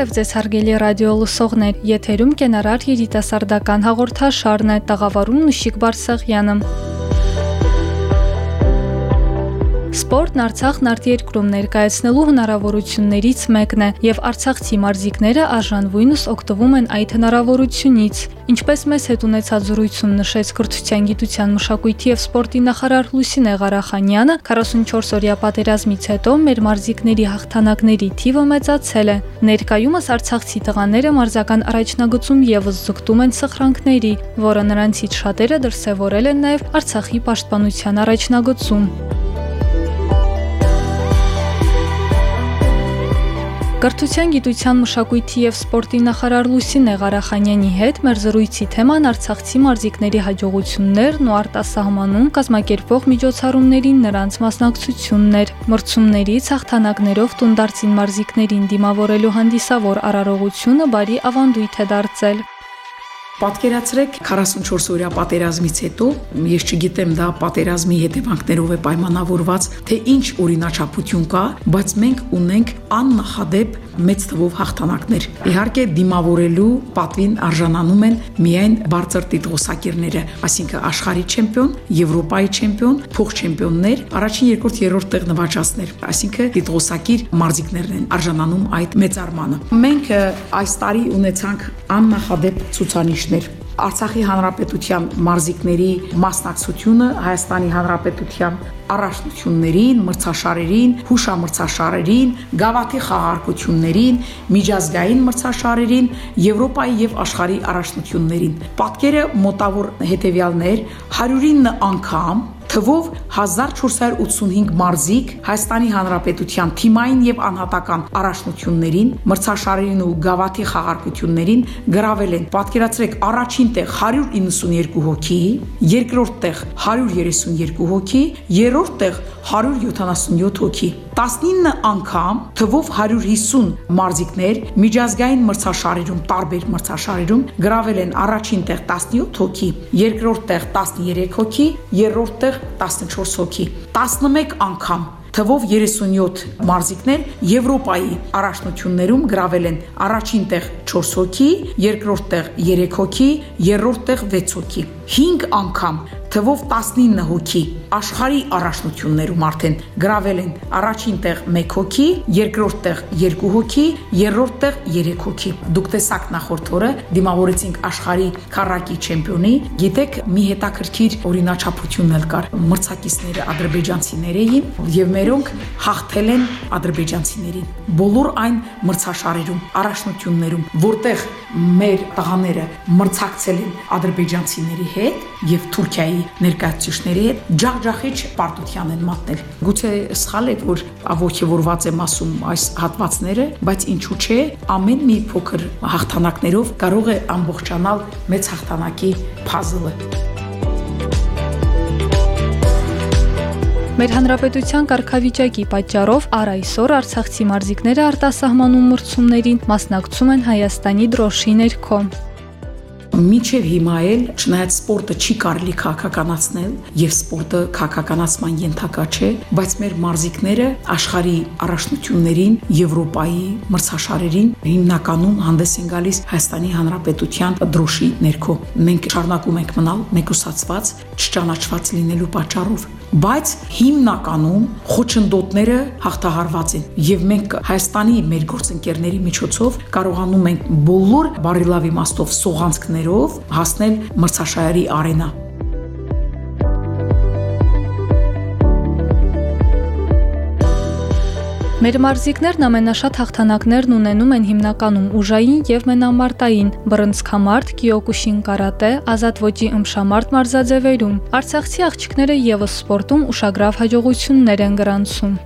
Բարև ձեզ հարգելի ռադիո լսողներ, եթերում կենարար երիտասարդական հաղորդաշարն է, տաղավարում Նուշիկ Բարսեղյանը։ Սպորտն Արցախն արտերկրում ներկայացնելու հնարավորություններից մեկն է, եւ Արցախցի մարզիկները արժանվույնս օգտվում են այդ հնարավորությունից։ Ինչպես մեզ հետ ունեցած զրույցում նշեց կրթության, գիտության, մշակույթի եւ սպորտի նախարար Լուսինե Ղարախանյանը, 44 օրյա պատերազմից հետո մեր մարզիկների հաղթանակների թիվը մեծացել է։ Ներկայումս արցախցի տղաները մարզական առաջնագծում եւս զգտում են սխրանքների, որը նրանցից շատերը դրսևորել են նաեւ Արցախի պաշտպանության առաջնագծում։ Կրթության, գիտության, մշակույթի եւ սպորտի նախարար Լուսինե Ղարախանյանի հետ մեր զրույցի թեման Արցախցի մարզիկների հաջողություններն ու արտասահմանում կազմակերպվող միջոցառումներին նրանց մասնակցություններ։ Մրցումներից հաղթանակներով տունդարձին մարզիկներին դիմավորելու հանդիսավոր արարողությունը բարի ավանդույթ է դարձել։ Պատկերացրեք 44 օրյա պատերազմից հետո, ես չգիտեմ դա պատերազմի հետևանքներով է պայմանավորված, թե ինչ օրինաչափություն կա, բայց մենք ունենք աննախադեպ մեծ թվով հաղթանակներ։ Իհարկե դիմավորելու պատվին արժանանում են միայն բարձր տիտղոսակիրները, այսինքն աշխարհի չեմպիոն, Եվրոպայի չեմպիոն, փոխ-չեմպիոններ, առաջին, երկրորդ, երրորդ տեղ նվաճածներ, այսինքն տիտղոսակիր մարզիկներն են արժանանում այդ մեծարմանը։ Մենք այս տարի ունեցանք աննախադեպ ցուցանիշներ Արցախի հանրապետության մարզիկների մասնակցությունը Հայաստանի հանրապետության առաջնություններին, մրցաշարերին, հուշամրցաշարերին, գավաթի խաղարկություններին, միջազգային մրցաշարերին, Եվրոպայի եւ աշխարհի առաջնություններին։ Պատկերը մոտավոր հետեւյալներ 109 անգամ թվով 1485 մարզիկ Հայաստանի Հանրապետության թիմային եւ անհատական առաջնություններին, մրցաշարերին ու գավաթի խաղարկություններին գրավել են։ Պատկերացրեք, առաջին տեղ 192 հոգի, երկրորդ տեղ 132 հոգի, երրորդ տեղ 177 հոգի։ 19 անգամ թվով 150 մարզիկներ միջազգային մրցաշարերում, տարբեր մրցաշարերում գրավել են առաջին տեղ 17 հոգի, երկրորդ տեղ 13 հոգի, երրորդ տեղ 14 հոգի։ 11 անգամ թվով 37 մարզիկներ Եվրոպայի առաջնություններում գրավել են առաջին տեղ 4 հոգի, երկրորդ տեղ 3 հոգի, երրորդ տեղ 6 հոգի։ 5 անգամ թվով 19 հոգի աշխարհի առաջնություններում արդեն գրավել են. առաջին տեղ 1 հոգի, երկրորդ տեղ 2 հոգի, երրորդ տեղ 3 հոգի։ Դուք տեսաք նախորդ օրը դիմավորեցինք աշխարհի քառակի չեմպիոնի, գիտեք մի հետաքրքիր օրինաչափություն էլ կար։ Մրցակիցները ադրբեջանցիներ էին եւ մերոնք հաղթել են ադրբեջանցիներին։ Բոլոր այն մրցաշարերում, առաջնություններում, որտեղ մեր տղաները մրցակցել են ադրբեջանցիների հետ եւ Թուրքիայի ներկայացուցիչների հետ ջախջախիչ պարտության են մատնել։ Գուցե սխալ է, որ ողջևորված եմ ասում այս հատվածները, բայց ինչու՞ չէ, ամեն մի փոքր հաղթանակներով կարող է ամբողջանալ մեծ հաղթանակի փազլը։ Մեր հանրապետության կարգավիճակի պատճառով առ այսօր Արցախցի մարզիկները արտասահմանում մրցումներին մասնակցում են Հայաստանի դրոշի ներքո։ Մինչև հիմա էլ չնայած սպորտը չի կարելի քաղաքականացնել եւ սպորտը քաղաքականացման ենթակա չէ, բայց մեր մարզիկները աշխարհի առաջնություններին, Եվրոպայի մրցաշարերին հիմնականում հանդես են գալիս Հայաստանի Հանրապետության դրոշի ներքո։ Մենք շարունակում ենք մնալ մեկուսացված, չճանաչված լինելու պատճառով բայց հիմնականում խոչընդոտները հաղթահարված են եւ մենք Հայաստանի մեր գործընկերների միջոցով կարողանում ենք բոլոր բարիլավ իմաստով սողանցքներով հասնել մրցաշարերի արենա Մեր մարզիկներն ամենաշատ հաղթանակներն ունենում են հիմնականում ուժային եւ մենամարտային, բռնցքամարտ, կիոկուշին կարատե, ազատ ոճի ըմշամարտ մարզաձևերում։ Արցախցի աղջիկները եւս սպորտում ուշագրավ հաջողություններ են գրանցում։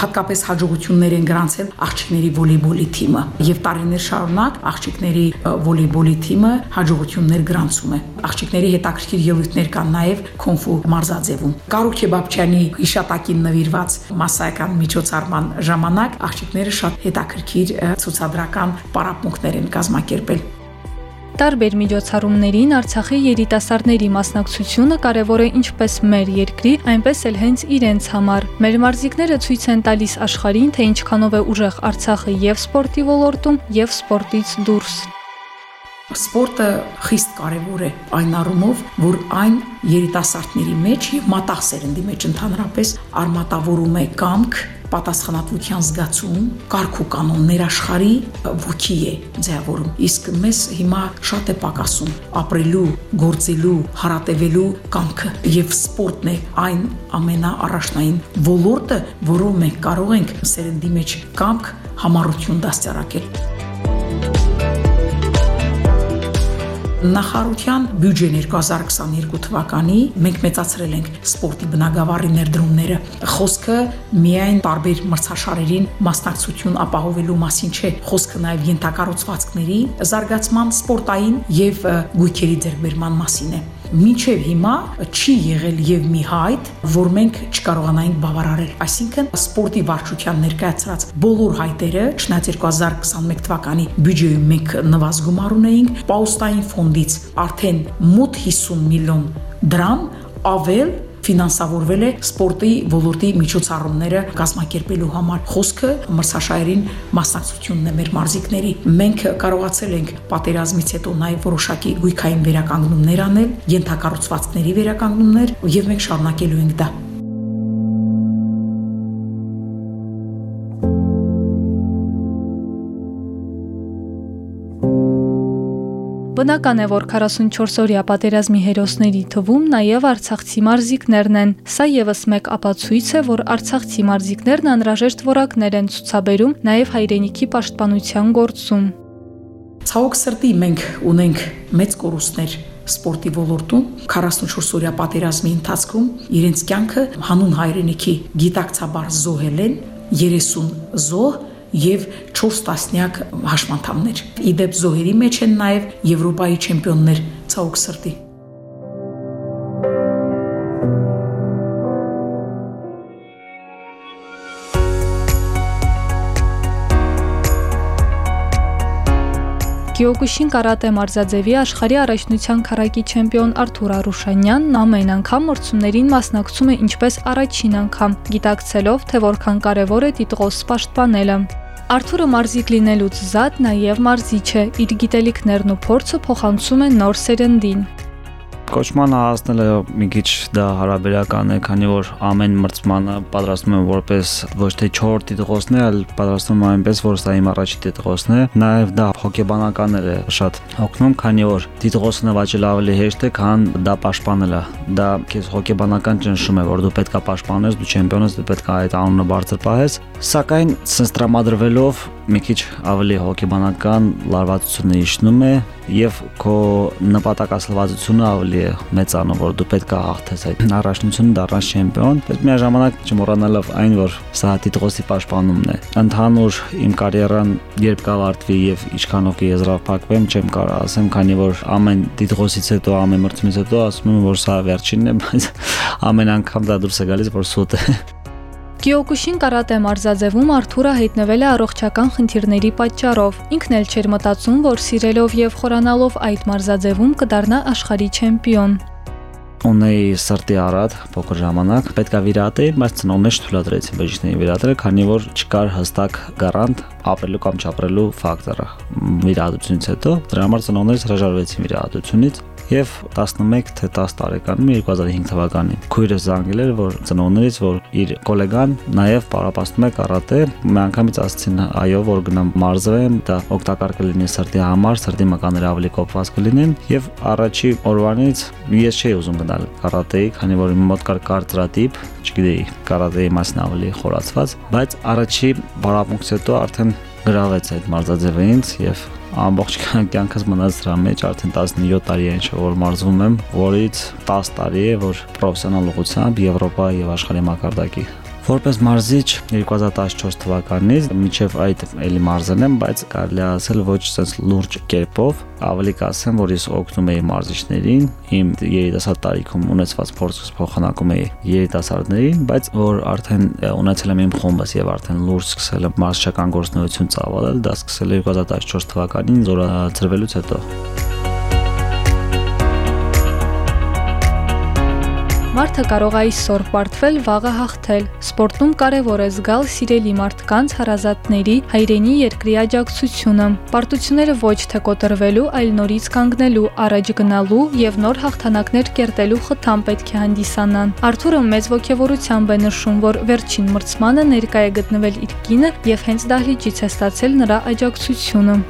հատկապես հաջողություններ են գրանցել աղջիկների վոլեյբոլի թիմը եւ տարիներ շարունակ աղջիկների վոլեյբոլի թիմը հաջողություններ գրանցում է աղջիկների հետաքրքիր ելույթներ կան նաեւ քոնֆու մարզաձևում Կարո Քեբաբչյանի հիշատակին նվիրված massայական միջոցառման ժամանակ աղջիկները շատ հետաքրքիր ցուցադրական պարապմունքներ են կազմակերպել Տարբեր միջոցառումներին Արցախի երիտասարդների մասնակցությունը կարևոր է ինչպես մեր երկրի, այնպես էլ հենց իրենց համար։ Մեր մարզիկները ցույց են տալիս աշխարհին, թե ինչքանով է ուժեղ Արցախը եւ սպորտի ոլորտում, եւ սպորտից դուրս։ Սպորտը խիստ կարևոր է այն առումով, որ այն երիտասարդների մեջ եւ մատաղ սերնդի մեջ ընդհանրապես արմատավորում է կամք, պատասխանատվության զգացում, կարգ ու կանոններ աշխարհի ոգի է ձևավորում։ Իսկ մեզ հիմա շատ է պակասում ապրելու, գործելու, հարատևելու կամքը եւ սպորտն է այն ամենաառաջնային ոլորտը, որով մենք կարող ենք սերնդի մեջ կամք, համառություն դաստիարակել։ Նախարարության բյուջեն 2022 թվականի մենք մեծացրել ենք սպորտի բնագավառի ներդրումները։ Խոսքը միայն տարբեր մրցաշարերին մասնակցություն ապահովելու մասին չէ, խոսքը նաև ենթակառուցվածքների զարգացման, սպորտային եւ գույքերի ձեռքբերման մասին է մինչև հիմա չի եղել եւ մի հայտ, որ մենք չկարողանայինք բավարարել։ Այսինքն սպորտի վարչության ներկայացրած բոլոր հայտերը, չնայած 2021 թվականի բյուջեում մենք նվազ գումար ունեինք, պաուստային ֆոնդից արդեն մոտ 50 միլիոն դրամ ավել ֆինանսավորվել է սպորտի ոլորտի միջոցառումները կազմակերպելու համար։ Խոսքը մրցաշարերին մասնակցությունն է մեր մարզիկների։ Մենք կարողացել ենք պատերազմից հետո նաև որոշակի գույքային վերականգնումներ անել, յենթակառուցվածքների վերականգնումներ եւ մենք շարունակելու ենք դա։ Բնական է, որ 44-օրյա պատերազմի հերոսների թվում նաև արցախցի մարզիկներն են։ Սա եւս մեկ ապացույց է, որ արցախցի մարզիկներն անհրաժեշտ որակներ են ցուցաբերում նաև հայրենիքի պաշտպանության գործում։ Ցավոք սրտի մենք ունենք մեծ կորուստներ սպորտի ոլորտում 44-օրյա պատերազմի ընթացքում իրենց կյանքը հանուն հայրենիքի գիտակցաբար զոհել են 30 զոհ եւ 4 տասնյակ հաշմանդամներ։ Իդեպ զոհերի մեջ են նաեւ Եվրոպայի չեմպիոններ ցավոք սրտի։ Գյոկուշին կարատե մարզաձևի աշխարհի առաջնության քարակի չեմպիոն Արթուր Արուշանյանն ամեն անգամ մրցումներին մասնակցում է ինչպես առաջին անգամ, գիտակցելով, թե որքան կարևոր է տիտղոս պաշտպանելը։ Արթուրը մարզիկ լինելուց զատ նաև մարզիչ է։ Իր գիտելիքներն ու փորձը փոխանցում է նոր սերնդին։ Կոչմանը հասնելը մի քիչ դա հարաբերական է, քանի որ ամեն մրցմանը պատրաստում եմ որպես ոչ թե 4 տիտղոսն է, այլ պատրաստում այնպես, որ սա իմ առաջի տիտղոսն է։ Նաև դա հոգեբանականներ է շատ օգնում, քանի որ տիտղոսը նվաճել ավելի հեշտ է, քան դա պաշտպանելը։ Դա քեզ հոգեբանական ճնշում է, որ դու պետք է պաշտպանես, դու չեմպիոն ես, դու պետք է այդ անունը բարձր պահես։ Սակայն սենց տրամադրվելով մի քիչ ավելի հոգեբանական լարվածությունը իշնում է եւ քո նպատակասլվածությունը ավելի է մեծանում, որ դու պետք է հաղթես այդ առաջնությունը դառնաս չեմպիոն, բայց միաժամանակ չմոռանալով այն, որ սա տիտղոսի պաշտպանումն է։ Ընդհանուր իմ կարիերան երբ կավարտվի եւ ինչքանով կեզրափակվեմ, չեմ կարող ասեմ, քանի որ ամեն տիտղոսից հետո, ամեն մրցումից հետո ասում եմ, որ սա վերջինն է, բայց ամեն անգամ դա դուրս է գալիս, որ սուտ է։ Կիոկուշին կարատե մարզաձևում Արթուրը հայտնվել է առողջական խնդիրների պատճառով։ Ինքն էլ չէր մտածում, որ սիրելով եւ խորանալով այդ մարզաձևում կդառնա աշխարհի չեմպիոն ունեի սրտի առատ փոքր ժամանակ պետքա վիրատեի, բայց ծնողներս թույլատրեցին բժիշկներին վիրատել, քանի որ չկար հստակ գարանտ ապրելու կամ չապրելու ֆակտորը վիրահատությունից հետո։ Դրա համար ծնողներս հրաժարվեցին վիրահատությունից եւ 11 թե 10 տարեկանում 2005 թվականին քույրս զանգել էր որ ծնողներից որ իր գոլեգան նաեւ պարապաստում է կարատե մի անգամից ասցին այո որ գնամ մարզվեմ դա օգտակար կլինի սրտի համար սրտի մկանները ավելի կոփված կլինեն եւ առաջի օրվանից ես չէի ուզում գնալ կարատեի քանի որ իմ մոտ կար կարծրատիպ չգիտեի կարատեի մասին ավելի խորացված բայց առաջի բարապունքից հետո արդեն գրավեց այդ մարզաձևը ինձ եւ ամբողջ կյանքս մնաց դրա մեջ արդեն 17 տարի է որ մարզվում եմ, որից 10 տարի է որ պրոֆեսիոնալ ուղղությամբ Եվրոպա եւ աշխարհի մակարդակի Որպես մարզիչ 2014 թվականից միջև այդ էլի մարզել եմ, բայց կարելի ասել ոչ sense լուրջ կերպով, ավելի կասեմ, որ ես օգնում եի մարզիչներին, իմ երիտասարդ տարիքում ունեցված փորձս փոխանակում էի երիտասարդներին, բայց որ արդեն ունեցել եմ իմ խումբս եւ արդեն լուրջ սկսել եմ մարզչական գործունեություն ծավալել, դա սկսել է 2014 թվականին զորացրվելուց հետո։ Մարդը կարող է այսօր պարտվել, վաղը հաղթել։ Սպորտում կարևոր է զգալ սիրելի մարդկանց, հարազատների, հայրենի երկրի աջակցությունը։ Պարտությունները ոչ թե կոտրվելու, այլ նորից կանգնելու, առաջ գնալու եւ նոր հաղթանակներ կերտելու խթան պետք է հանդիսանան։ Արթուրը մեծ ողջավորությամբ է նշում, որ վերջին մրցմանը ներկայ է գտնվել իր կինը եւ հենց դահլիճից է ստացել նրա աջակցությունը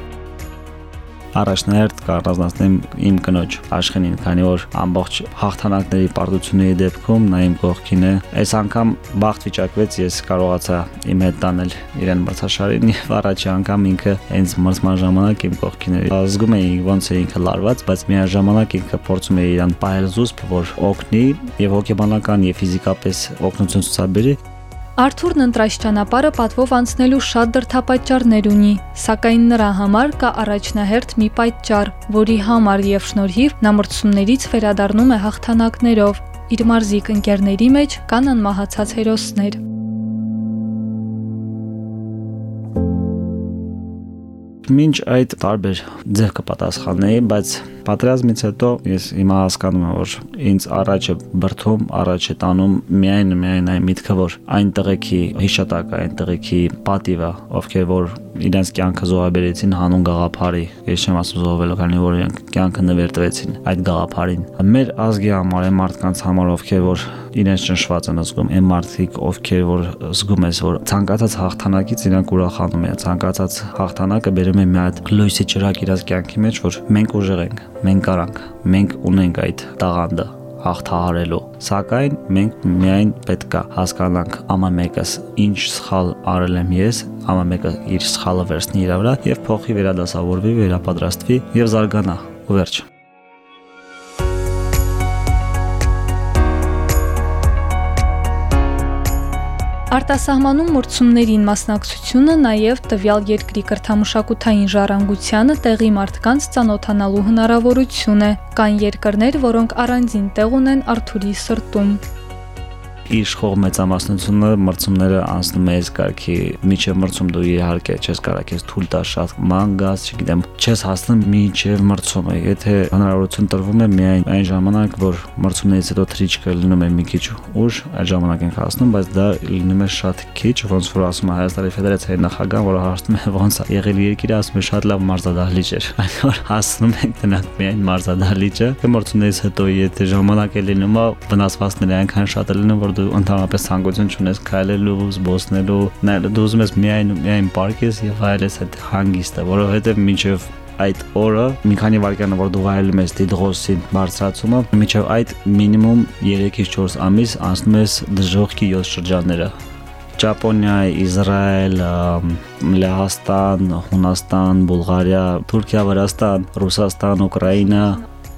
առաջնահերթ կառանձնացնեմ իմ կնոջ Աշխենին, քանի որ ամբողջ հաղթանակների պարտությունների դեպքում նա իմ կողքին է։ Այս անգամ բախտ վիճակվեց, ես կարողացա իմ հետ տանել իրեն մրցաշարին եւ առաջի անգամ ինքը հենց մրցման ժամանակ իմ կողքին էր։ Զգում էի ոնց է ինքը լարված, բայց միաժամանակ ինքը փորձում է իրան պահել զուսպ, որ օգնի եւ հոգեբանական եւ ֆիզիկապես օգնություն ցուցաբերի Արթուրն ընտրած ճանապարհը պատվով անցնելու շատ դրթապաճառներ ունի, սակայն նրա համար կա առաջնահերթ մի պատճառ, որի համար եւ շնորհիվ նա մրցումներից վերադառնում է հաղթանակներով։ Իր մարզիկ ընկերների մեջ կան անմահացած հերոսներ։ Մինչ այդ տարբեր ձև կպատասխանեի, բայց Պատերազմից հետո ես հիմա հասկանում եմ, որ ինձ առաջ է բրթում, առաջ է տանում միայն միայն այն միտքը, որ այն տղեկի հիշատակը, այն տղեկի պատիվը, ովքեր որ իրենց կյանքը զոհաբերեցին հանուն գաղափարի։ Ես չեմ ասում զոհվելու, քանի որ իրենք կյանքը նվերտվեցին այդ գաղափարին։ Մեր ազգի համար, այն մարդկանց համար, ովքեր որ իրենց ճնշված են զգում, այն մարդիկ, ովքեր որ զգում ես, որ ցանկացած հաղթանակից իրենք ուրախանում են, ցանկացած հաղթանակը բերում է մի հատ լույսի ճրակ իրաց կյանքի մեջ, որ մենք ուժեղ ենք, մենք արանք, մենք ունենք այդ տաղանդը հաղթահարելու։ Սակայն մենք միայն պետք է հասկանանք ամամեկս ինչ սխալ արել եմ ես, ամամեկը իր սխալը վերցնի իր վրա եւ փոխի վերադասավորվի, վերապատրաստվի եւ զարգանա։ Ու վերջ։ Արտասահմանում մրցումներին մասնակցությունը նաև տվյալ երկրի կրթամշակութային ժառանգությանը տեղի մարդկանց ծանոթանալու հնարավորություն է։ Կան երկրներ, որոնք առանձին տեղ ունեն Արթուրի սրտում իշխող մեծամասնությունը մրցումները անցնում է այս կարգի միջև մրցում դու իհարկե չես կարող ես թույլ տալ շատ ման գազ, չգիտեմ, չես հասնում միջև մրցումը։ Եթե հնարավորություն տրվում է միայն այն ժամանակ, որ մրցումներից հետո թրիչկը լինում է մի քիչ ուշ, այդ ժամանակ ենք հասնում, բայց դա լինում է շատ քիչ, ոնց որ ասում է Հայաստանի Ֆեդերացիայի նախագահ, որը հարցնում է ոնց է եղել երկիրը, ասում է շատ լավ մարզադահլիճ էր։ Այդ որ հասնում ենք տնակ միայն մարզադահլիճը, մրցումներից հետո եթե ժամանակ է լինում, վնասվածքները այնքան շատ է լինում, որ դու ընդհանրապես ցանկություն չունես քայլելու, զբոսնելու, նայել դու ուզում ես միայն միայն պարկես եւ այլես այդ հանգիստը, որովհետեւ մինչեւ այդ օրը մի քանի վայրկյան որ դու վայելում ես դիդղոսի բարձրացումը, միջև այդ մինիմում 3-ից 4 ամիս անցնում ես դժողքի 7 շրջանները։ Ճապոնիա, Իսրայել, Լեհաստան, Հունաստան, Բուլղարիա, Թուրքիա, Վրաստան, Ռուսաստան, Ուկրաինա,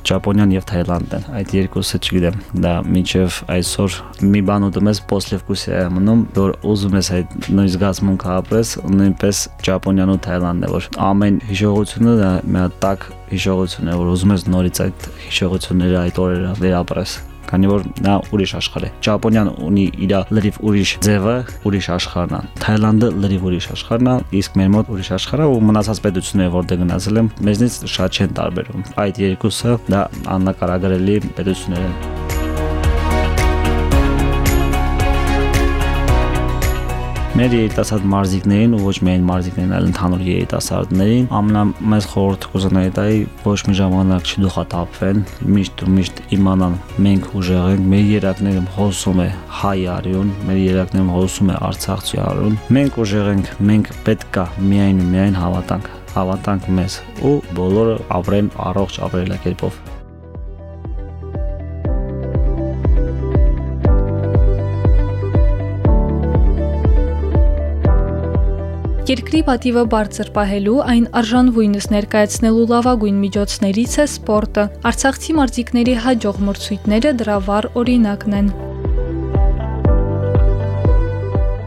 Ճապոնիան եւ Թայլանդն։ Այդ երկուսը չգիտեմ, դա միջև այսօր մի բան ուտում ես պոսլևկուսի է մնում, որ ուզում ես այդ նույն զգացմունքը ապրես, նույնպես Ճապոնիան ու Թայլանդն է, որ ամեն հիշողությունը դա մի հատ տակ հիշողություն է, որ ուզում ես նորից այդ հիշողությունները, այդ օրերը վերապրես քանի որ նա ուրիշ աշխարհ է։ Ճապոնիան ունի իր լրիվ ուրիշ ձևը, ուրիշ աշխարհն է։ Թայլանդը լրիվ ուրիշ աշխարհն է, իսկ մեր մոտ ուրիշ աշխարհ է ու մնացած պետությունները, որտեղ գնացել եմ, մեզնից շատ չեն տարբերում։ Այդ երկուսը դա աննակարագրելի պետություններ են։ Մեր երիտասարդ մարզիկներին ու ոչ միայն մարզիկներին, այլ ընդհանուր երիտասարդներին ամենամեծ խորհուրդ կուզենայի ոչ մի ժամանակ չդուխատապվեն, միշտ ու միշտ իմանան մենք ուժեղ ենք, մեր երակներում հոսում է հայ արյուն, մեր երակներում հոսում է արցախցի արյուն։ Մենք ուժեղ ենք, մենք պետքա միայն ու միայն հավատանք, հավատանք մեզ ու բոլորը ապրեն առողջ ապրելակերպով։ Երկրի պատիվը բարձր պահելու, այն արժանվույնս ներկայացնելու լավագույն միջոցներից է սպորտը։ Արցախցի մարզիկների հաջող մրցույթները դրա վառ օրինակն են։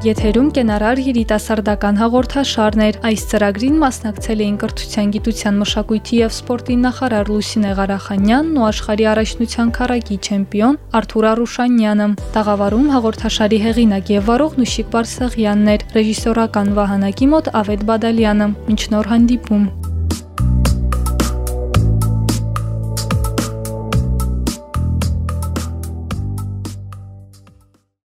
Եթերում կենարար երիտասարդական հաղորդաշարն էր։ Այս ծրագրին մասնակցել էին կրթության, գիտության, մշակույթի եւ սպորտի նախարար Լուսինե Ղարախանյանն ու աշխարհի առաջնության քարակի չեմպիոն Արթուր Արուշանյանը։ Տաղավարում հաղորդաշարի հեղինակ եւ վարող Նուշիկ Բարսեղյանն էր, ռեժիսորական վահանակի մոտ Ավետ Բադալյանը։ Մինչ նոր հանդիպում։